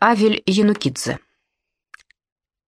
Авель Янукидзе.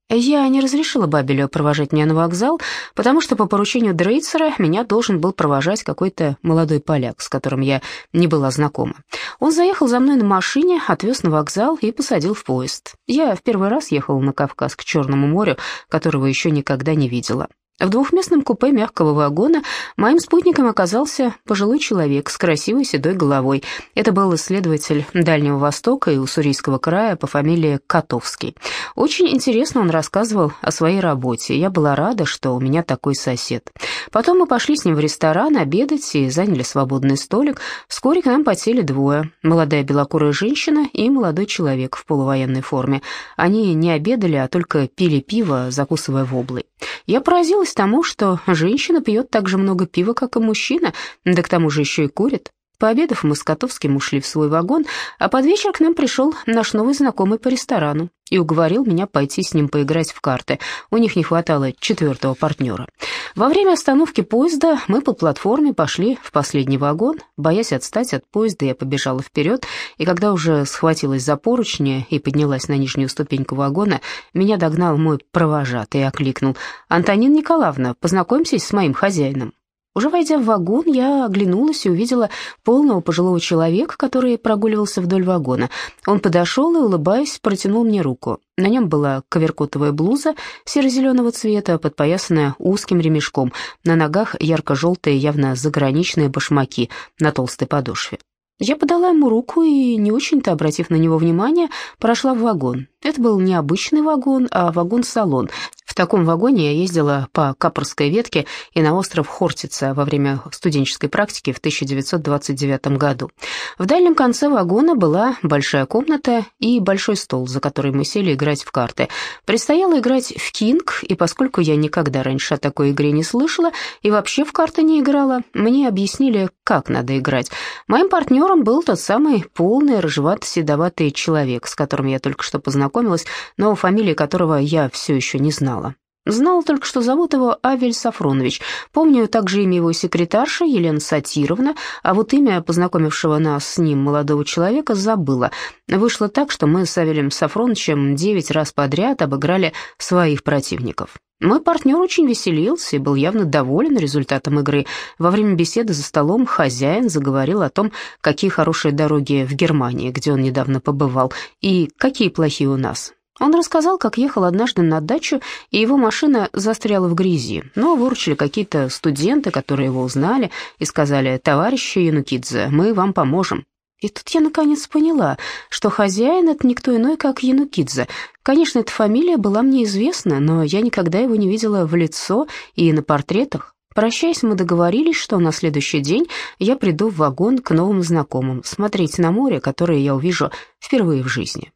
Я не разрешила Бабелю провожать меня на вокзал, потому что по поручению Дрейцера меня должен был провожать какой-то молодой поляк, с которым я не была знакома. Он заехал за мной на машине, отвез на вокзал и посадил в поезд. Я в первый раз ехала на Кавказ к Черному морю, которого еще никогда не видела. В двухместном купе мягкого вагона моим спутником оказался пожилой человек с красивой седой головой. Это был исследователь Дальнего Востока и Уссурийского края по фамилии Котовский. Очень интересно он рассказывал о своей работе. Я была рада, что у меня такой сосед. Потом мы пошли с ним в ресторан обедать и заняли свободный столик. Вскоре к нам подсели двое. Молодая белокурая женщина и молодой человек в полувоенной форме. Они не обедали, а только пили пиво, закусывая воблой. Я поразилась тому, что женщина пьет так же много пива, как и мужчина, да к тому же еще и курит. Пообедав, мы с Котовским ушли в свой вагон, а под вечер к нам пришел наш новый знакомый по ресторану и уговорил меня пойти с ним поиграть в карты. У них не хватало четвертого партнера. Во время остановки поезда мы по платформе пошли в последний вагон. Боясь отстать от поезда, я побежала вперед, и когда уже схватилась за поручни и поднялась на нижнюю ступеньку вагона, меня догнал мой провожатый и окликнул. «Антонина Николаевна, познакомьтесь с моим хозяином». Уже войдя в вагон, я оглянулась и увидела полного пожилого человека, который прогуливался вдоль вагона. Он подошел и, улыбаясь, протянул мне руку. На нем была коверкотовая блуза серо-зеленого цвета, подпоясанная узким ремешком. На ногах ярко-желтые, явно заграничные башмаки на толстой подошве. Я подала ему руку и, не очень-то обратив на него внимание, прошла в вагон. Это был не обычный вагон, а вагон-салон. В таком вагоне я ездила по Капорской ветке и на остров Хортица во время студенческой практики в 1929 году. В дальнем конце вагона была большая комната и большой стол, за который мы сели играть в карты. Предстояло играть в кинг, и поскольку я никогда раньше о такой игре не слышала и вообще в карты не играла, мне объяснили, как надо играть. Моим партнером был тот самый полный, рыжевато-седоватый человек, с которым я только что познакомилась, но фамилии которого я все еще не знала. Знала только, что зовут его Авель Сафронович. Помню также имя его секретарши Елена Сатировна, а вот имя познакомившего нас с ним молодого человека забыла. Вышло так, что мы с Авелем Сафроновичем девять раз подряд обыграли своих противников. Мой партнер очень веселился и был явно доволен результатом игры. Во время беседы за столом хозяин заговорил о том, какие хорошие дороги в Германии, где он недавно побывал, и какие плохие у нас. Он рассказал, как ехал однажды на дачу, и его машина застряла в грязи. Но выручили какие-то студенты, которые его узнали, и сказали, «Товарищ Янукидзе, мы вам поможем». И тут я наконец поняла, что хозяин — это никто иной, как Янукидзе. Конечно, эта фамилия была мне известна, но я никогда его не видела в лицо и на портретах. Прощаясь, мы договорились, что на следующий день я приду в вагон к новым знакомым, смотреть на море, которое я увижу впервые в жизни.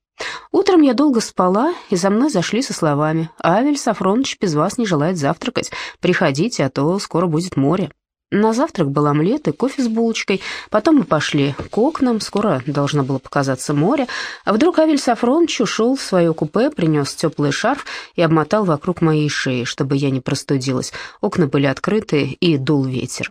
Утром я долго спала, и за мной зашли со словами «Авель Сафронович без вас не желает завтракать. Приходите, а то скоро будет море». На завтрак был омлет и кофе с булочкой. Потом мы пошли к окнам, скоро должно было показаться море. А вдруг Авель Сафронович ушел в свое купе, принес теплый шарф и обмотал вокруг моей шеи, чтобы я не простудилась. Окна были открыты и дул ветер.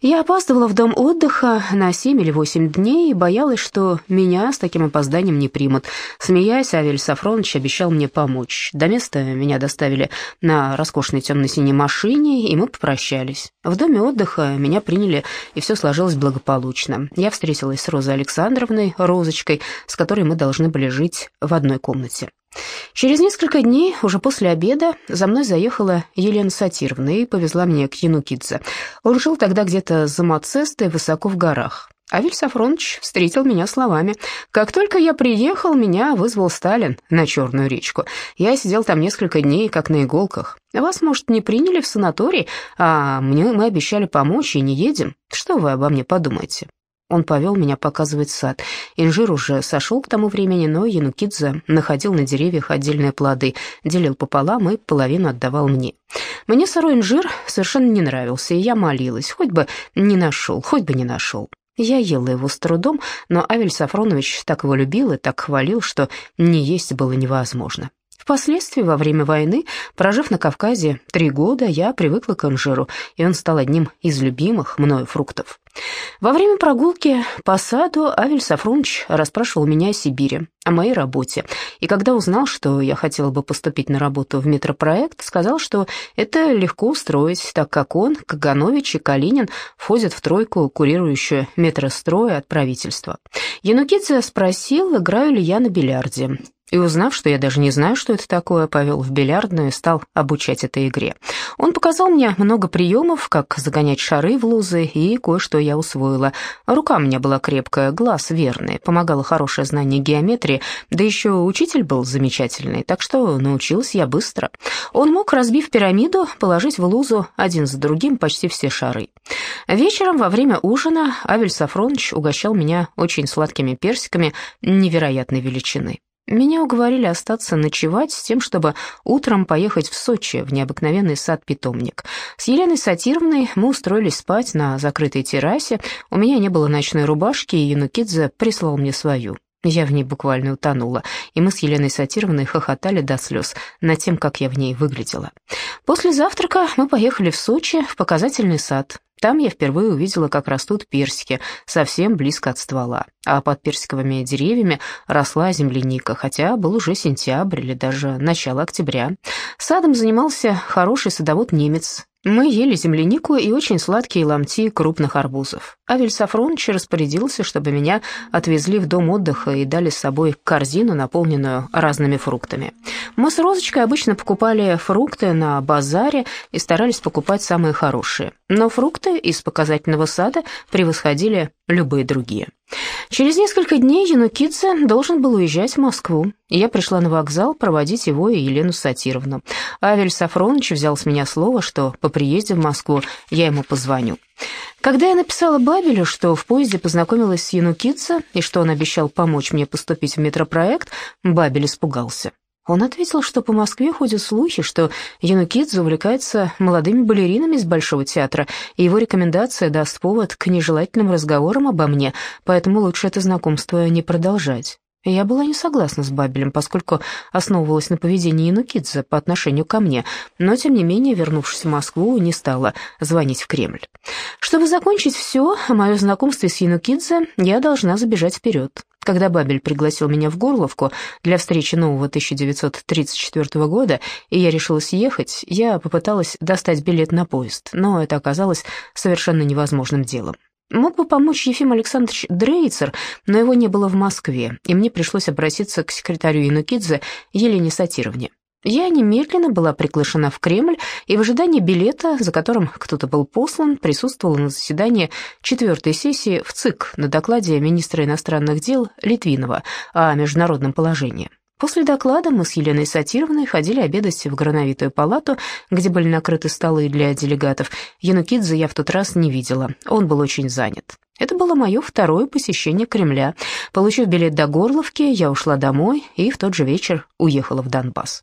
Я опаздывала в дом отдыха на семь или восемь дней и боялась, что меня с таким опозданием не примут. Смеясь, Авель Сафронович обещал мне помочь. До места меня доставили на роскошной темно-синей машине, и мы попрощались. В доме отдыха меня приняли, и все сложилось благополучно. Я встретилась с Розой Александровной, Розочкой, с которой мы должны были жить в одной комнате. Через несколько дней, уже после обеда, за мной заехала Елена Сатировна и повезла меня к Янукидзе. Он жил тогда где-то за Мацестой, высоко в горах. Авель Сафронович встретил меня словами. «Как только я приехал, меня вызвал Сталин на Черную речку. Я сидел там несколько дней, как на иголках. Вас, может, не приняли в санаторий, а мне мы обещали помочь и не едем. Что вы обо мне подумаете?» Он повел меня показывать сад. Инжир уже сошел к тому времени, но Янукидзе находил на деревьях отдельные плоды, делил пополам и половину отдавал мне. Мне сырой инжир совершенно не нравился, и я молилась, хоть бы не нашел, хоть бы не нашел. Я ела его с трудом, но Авель Сафронович так его любил и так хвалил, что не есть было невозможно. Впоследствии, во время войны, прожив на Кавказе три года, я привыкла к инжиру, и он стал одним из любимых мною фруктов. Во время прогулки по саду Авель Сафронович расспрашивал меня о Сибири, о моей работе, и когда узнал, что я хотела бы поступить на работу в метропроект, сказал, что это легко устроить, так как он, Каганович и Калинин входят в тройку, курирующую метрострой от правительства. Янукидзе спросил, играю ли я на бильярде. И узнав, что я даже не знаю, что это такое, повел в бильярдную и стал обучать этой игре. Он показал мне много приемов, как загонять шары в лузы, и кое-что я усвоила. Рука у меня была крепкая, глаз верный, помогало хорошее знание геометрии, да еще учитель был замечательный, так что научилась я быстро. Он мог, разбив пирамиду, положить в лузу один за другим почти все шары. Вечером во время ужина Авель Сафронович угощал меня очень сладкими персиками невероятной величины. Меня уговорили остаться ночевать с тем, чтобы утром поехать в Сочи, в необыкновенный сад-питомник. С Еленой Сатировной мы устроились спать на закрытой террасе. У меня не было ночной рубашки, и Янукидзе прислал мне свою. Я в ней буквально утонула, и мы с Еленой Сатировной хохотали до слез над тем, как я в ней выглядела. После завтрака мы поехали в Сочи, в показательный сад. Там я впервые увидела, как растут персики, совсем близко от ствола. А под персиковыми деревьями росла земляника, хотя был уже сентябрь или даже начало октября. Садом занимался хороший садовод-немец, мы ели землянику и очень сладкие ломти крупных арбузов. Авель Сафронович распорядился, чтобы меня отвезли в дом отдыха и дали с собой корзину, наполненную разными фруктами. Мы с Розочкой обычно покупали фрукты на базаре и старались покупать самые хорошие. Но фрукты из показательного сада превосходили любые другие. Через несколько дней Янукидзе должен был уезжать в Москву. Я пришла на вокзал проводить его и Елену Сатировну. Авель Сафронович взял с меня слово, что по приезде в Москву я ему позвоню. Когда я написала Бабелю, что в поезде познакомилась с Янукидзе и что он обещал помочь мне поступить в метропроект, Бабель испугался. Он ответил, что по Москве ходят слухи, что Янукидзе увлекается молодыми балеринами из Большого театра, и его рекомендация даст повод к нежелательным разговорам обо мне, поэтому лучше это знакомство не продолжать. Я была не согласна с Бабелем, поскольку основывалась на поведении Янукидзе по отношению ко мне, но, тем не менее, вернувшись в Москву, не стала звонить в Кремль. Чтобы закончить все о моем знакомстве с Янукидзе, я должна забежать вперед. Когда Бабель пригласил меня в Горловку для встречи нового 1934 года, и я решилась ехать, я попыталась достать билет на поезд, но это оказалось совершенно невозможным делом. Мог бы помочь Ефим Александрович Дрейцер, но его не было в Москве, и мне пришлось обратиться к секретарю Янукидзе Елене Сатировне. Я немедленно была приглашена в Кремль и в ожидании билета, за которым кто-то был послан, присутствовала на заседании четвертой сессии в ЦИК на докладе министра иностранных дел Литвинова о международном положении. После доклада мы с Еленой Сатировной ходили обедать в Грановитую палату, где были накрыты столы для делегатов. Янукидзе я в тот раз не видела, он был очень занят. Это было мое второе посещение Кремля. Получив билет до Горловки, я ушла домой и в тот же вечер уехала в Донбасс.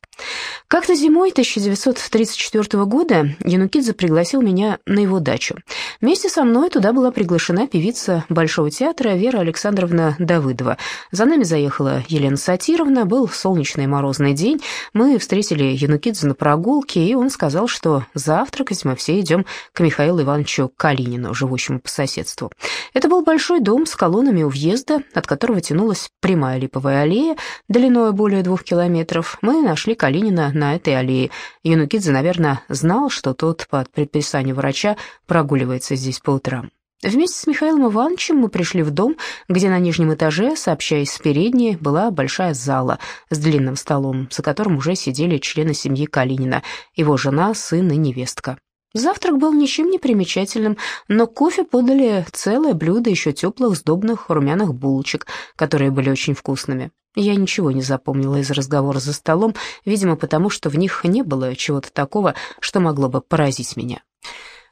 Как-то зимой 1934 года Янукидзе пригласил меня на его дачу. Вместе со мной туда была приглашена певица Большого театра Вера Александровна Давыдова. За нами заехала Елена Сатировна, был солнечный морозный день. Мы встретили Янукидзе на прогулке, и он сказал, что завтракать мы все идем к Михаилу Ивановичу Калинину, живущему по соседству. Это был большой дом с колоннами у въезда, от которого тянулась прямая липовая аллея, длиной более двух километров. Мы нашли Калинина на этой аллее. Янукидзе, наверное, знал, что тот под предписанием врача прогуливается здесь по утрам. Вместе с Михаилом Ивановичем мы пришли в дом, где на нижнем этаже, сообщаясь с передней, была большая зала с длинным столом, за которым уже сидели члены семьи Калинина, его жена, сын и невестка. Завтрак был ничем не примечательным, но кофе подали целое блюдо еще теплых сдобных румяных булочек, которые были очень вкусными. Я ничего не запомнила из разговора за столом, видимо, потому что в них не было чего-то такого, что могло бы поразить меня.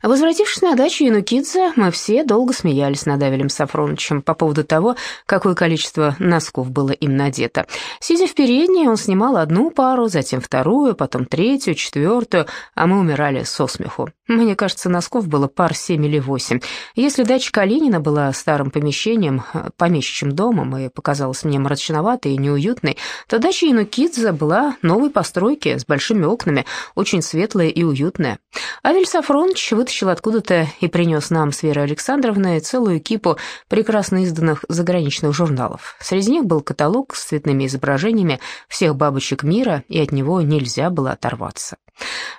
Возвратившись на дачу Янукидзе, мы все долго смеялись над Авелем Сафроновичем по поводу того, какое количество носков было им надето. Сидя в передней, он снимал одну пару, затем вторую, потом третью, четвертую, а мы умирали со смеху. Мне кажется, носков было пар семь или восемь. Если дача Калинина была старым помещением, помещичьим домом и показалась мне мрачноватой и неуютной, то дача Янукидзе была новой постройки с большими окнами, очень светлая и уютная. Авель Сафронович вытащил вытащил откуда-то и принес нам с Верой Александровной целую кипу прекрасно изданных заграничных журналов. Среди них был каталог с цветными изображениями всех бабочек мира, и от него нельзя было оторваться.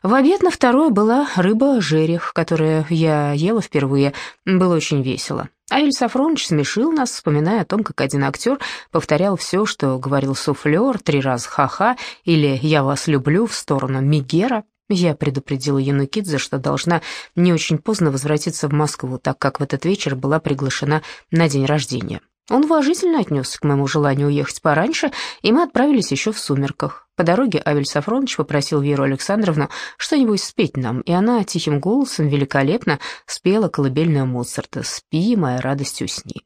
В обед на второе была рыба-жерех, которую я ела впервые. Было очень весело. Аэль Сафронович смешил нас, вспоминая о том, как один актер повторял все, что говорил суфлер, три раза ха-ха или «я вас люблю» в сторону Мигера. Я предупредила Янукидзе, что должна не очень поздно возвратиться в Москву, так как в этот вечер была приглашена на день рождения. Он уважительно отнесся к моему желанию уехать пораньше, и мы отправились еще в сумерках. По дороге Авель Сафронович попросил Веру Александровну что-нибудь спеть нам, и она тихим голосом великолепно спела колыбельную Моцарта «Спи, моя радость усни».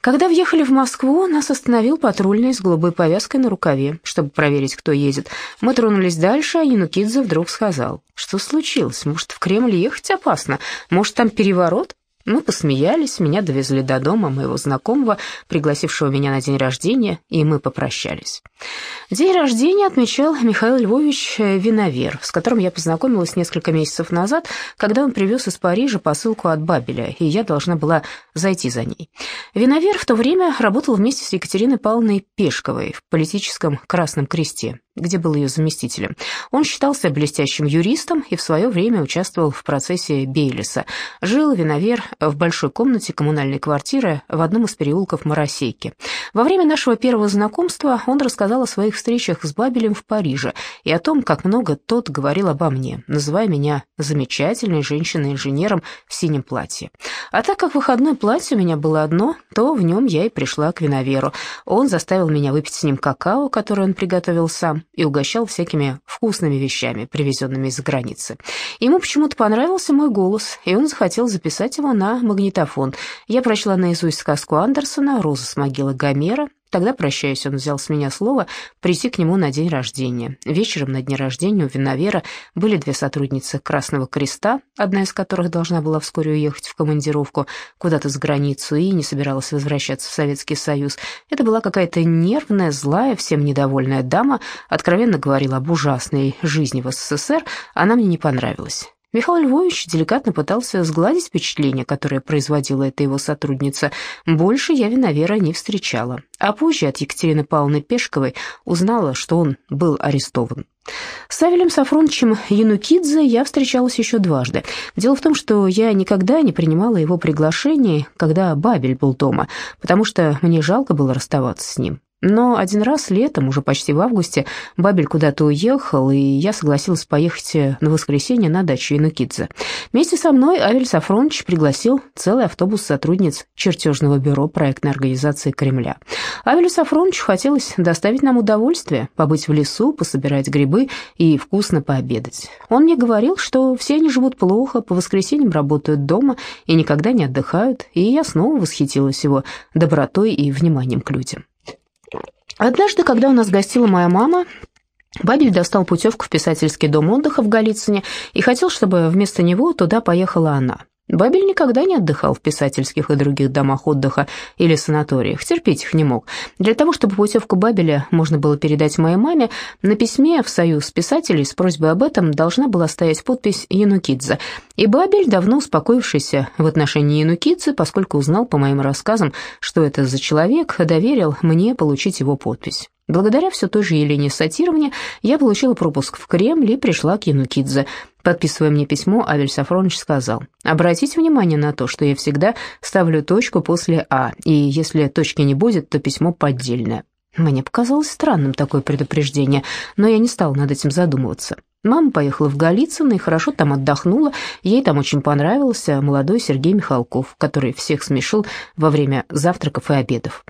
Когда въехали в Москву, нас остановил патрульный с голубой повязкой на рукаве, чтобы проверить, кто едет. Мы тронулись дальше, а Янукидзе вдруг сказал, что случилось, может, в Кремль ехать опасно, может, там переворот? Мы посмеялись, меня довезли до дома моего знакомого, пригласившего меня на день рождения, и мы попрощались. День рождения отмечал Михаил Львович Виновер, с которым я познакомилась несколько месяцев назад, когда он привез из Парижа посылку от Бабеля, и я должна была зайти за ней. Виновер в то время работал вместе с Екатериной Павловной Пешковой в политическом Красном Кресте где был ее заместителем. Он считался блестящим юристом и в свое время участвовал в процессе Бейлиса. Жил Виновер в большой комнате коммунальной квартиры в одном из переулков Маросейки. Во время нашего первого знакомства он рассказал о своих встречах с Бабелем в Париже и о том, как много тот говорил обо мне, называя меня замечательной женщиной-инженером в синем платье. А так как выходное платье у меня было одно, то в нем я и пришла к Виноверу. Он заставил меня выпить с ним какао, которое он приготовил сам, и угощал всякими вкусными вещами, привезенными из-за границы. Ему почему-то понравился мой голос, и он захотел записать его на магнитофон. Я прочла наизусть сказку Андерсона «Роза с могилы Гомера», Тогда, прощаясь, он взял с меня слово прийти к нему на день рождения. Вечером на дне рождения у Виновера были две сотрудницы Красного Креста, одна из которых должна была вскоре уехать в командировку куда-то за границу и не собиралась возвращаться в Советский Союз. Это была какая-то нервная, злая, всем недовольная дама, откровенно говорила об ужасной жизни в СССР, она мне не понравилась. Михаил Львович деликатно пытался сгладить впечатление, которое производила эта его сотрудница. Больше я Виновера не встречала. А позже от Екатерины Павловны Пешковой узнала, что он был арестован. С Савелем Сафроновичем Янукидзе я встречалась еще дважды. Дело в том, что я никогда не принимала его приглашений, когда Бабель был дома, потому что мне жалко было расставаться с ним. Но один раз летом, уже почти в августе, Бабель куда-то уехал, и я согласилась поехать на воскресенье на дачу Инукидзе. Вместе со мной Авель Сафронович пригласил целый автобус сотрудниц чертежного бюро проектной организации Кремля. Авелю Сафроновичу хотелось доставить нам удовольствие, побыть в лесу, пособирать грибы и вкусно пообедать. Он мне говорил, что все они живут плохо, по воскресеньям работают дома и никогда не отдыхают, и я снова восхитилась его добротой и вниманием к людям. Однажды, когда у нас гостила моя мама, Бабель достал путевку в писательский дом отдыха в Голицыне и хотел, чтобы вместо него туда поехала она. Бабель никогда не отдыхал в писательских и других домах отдыха или санаториях, терпеть их не мог. Для того, чтобы путевку Бабеля можно было передать моей маме, на письме в Союз писателей с просьбой об этом должна была стоять подпись Янукидзе. И Бабель, давно успокоившийся в отношении Янукидзе, поскольку узнал по моим рассказам, что это за человек, доверил мне получить его подпись. Благодаря все той же Елене Сатировне я получила пропуск в Кремль и пришла к Янукидзе. Подписывая мне письмо, Авель Сафронович сказал, «Обратите внимание на то, что я всегда ставлю точку после «а», и если точки не будет, то письмо поддельное». Мне показалось странным такое предупреждение, но я не стал над этим задумываться. Мама поехала в Голицыно и хорошо там отдохнула. Ей там очень понравился молодой Сергей Михалков, который всех смешил во время завтраков и обедов.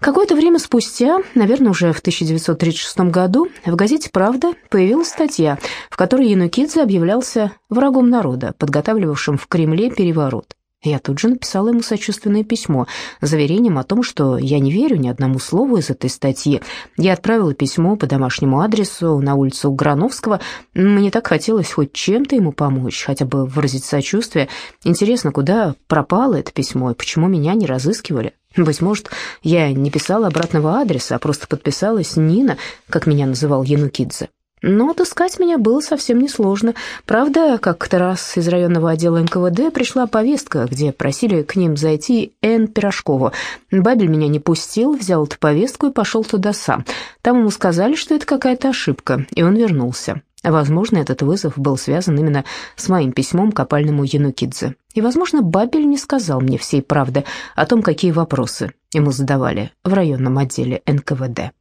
Какое-то время спустя, наверное, уже в 1936 году, в газете «Правда» появилась статья, в которой Янукидзе объявлялся врагом народа, подготавливавшим в Кремле переворот. Я тут же написала ему сочувственное письмо с заверением о том, что я не верю ни одному слову из этой статьи. Я отправила письмо по домашнему адресу на улицу Грановского. Мне так хотелось хоть чем-то ему помочь, хотя бы выразить сочувствие. Интересно, куда пропало это письмо и почему меня не разыскивали? Быть может, я не писала обратного адреса, а просто подписалась Нина, как меня называл Янукидзе. Но отыскать меня было совсем несложно. Правда, как-то раз из районного отдела НКВД пришла повестка, где просили к ним зайти Н. Пирожкову. Бабель меня не пустил, взял эту повестку и пошел туда сам. Там ему сказали, что это какая-то ошибка, и он вернулся. Возможно, этот вызов был связан именно с моим письмом к опальному Янукидзе. И, возможно, Бабель не сказал мне всей правды о том, какие вопросы ему задавали в районном отделе НКВД.